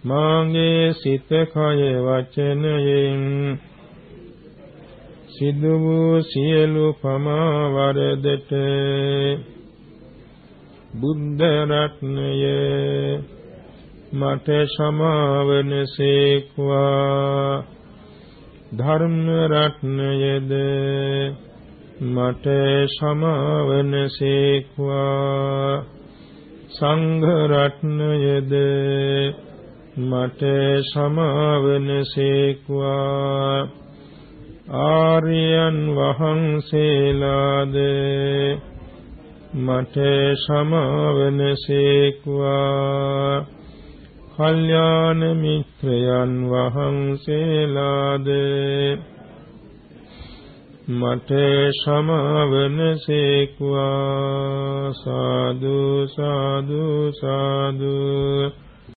මාගේ සිත කය වචනයෙන් සිදු වූ සියලු පමා වරදට බුද්ධ රත්නය මට සමාවනසේක්වා ධර්ම රත්නයද මට සමාවනසේක්වා සංඝ රත්නයද මට සමාවනසේක්වා ආර්යයන් වහන්සේලාද මට සමාවනසේක්වා කල්යාණ මිත්‍රයන් වහන්සේලාද මට සමාවනසේක්වා සාදු සාදු සාදු.